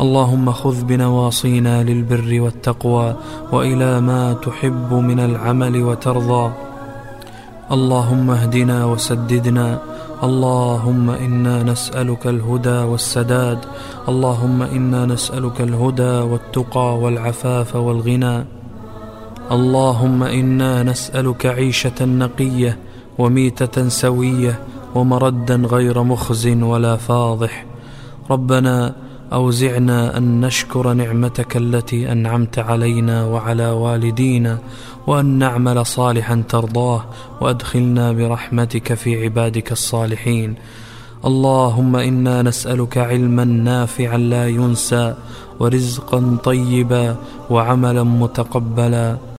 اللهم خذ بنواصينا للبر والتقوى وإلى ما تحب من العمل وترضى. اللهم اهدنا وسددنا. اللهم إنا نسألك الهدى والسداد. اللهم إنا نسألك الهدى والتقى والعفاف والغنى. اللهم إنا نسألك عيشة نقية وميتة سوية ومردا غير مخز ولا فاضح. ربنا أوزعنا أن نشكر نعمتك التي أنعمت علينا وعلى والدينا وأن نعمل صالحا ترضاه وأدخلنا برحمتك في عبادك الصالحين. اللهم إنا نسألك علما نافعا لا ينسى ورزقا طيبا وعملا متقبلا.